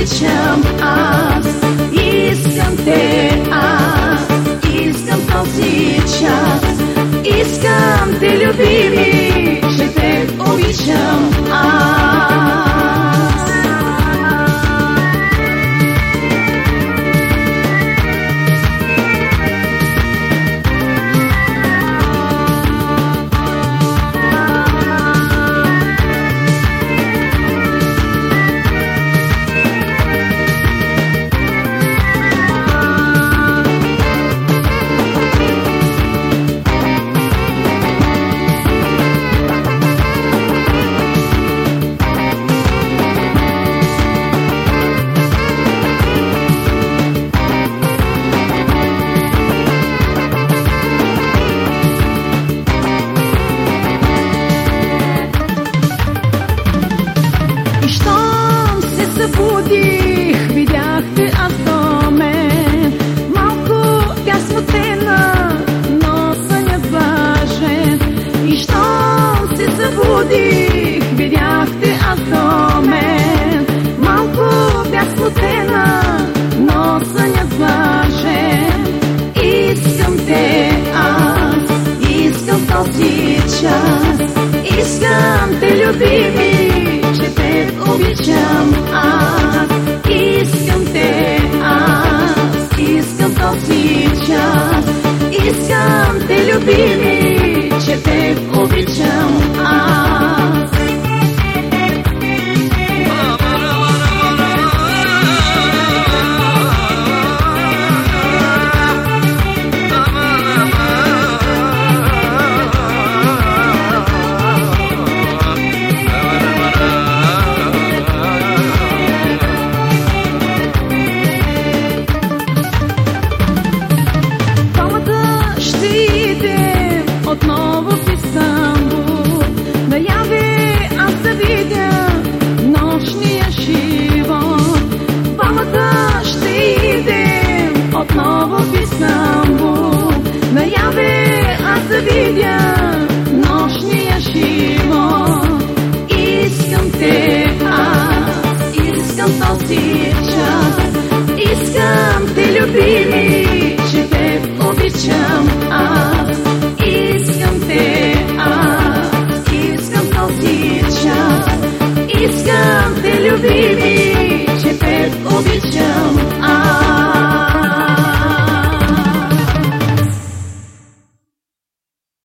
обречен аз. Искам те аз, искам този час. Искам те, любими, ще те обичам 不听。този час. Искам те, любими, че те обичам аз. Искам те, аз. Искам този час. Искам те, любими,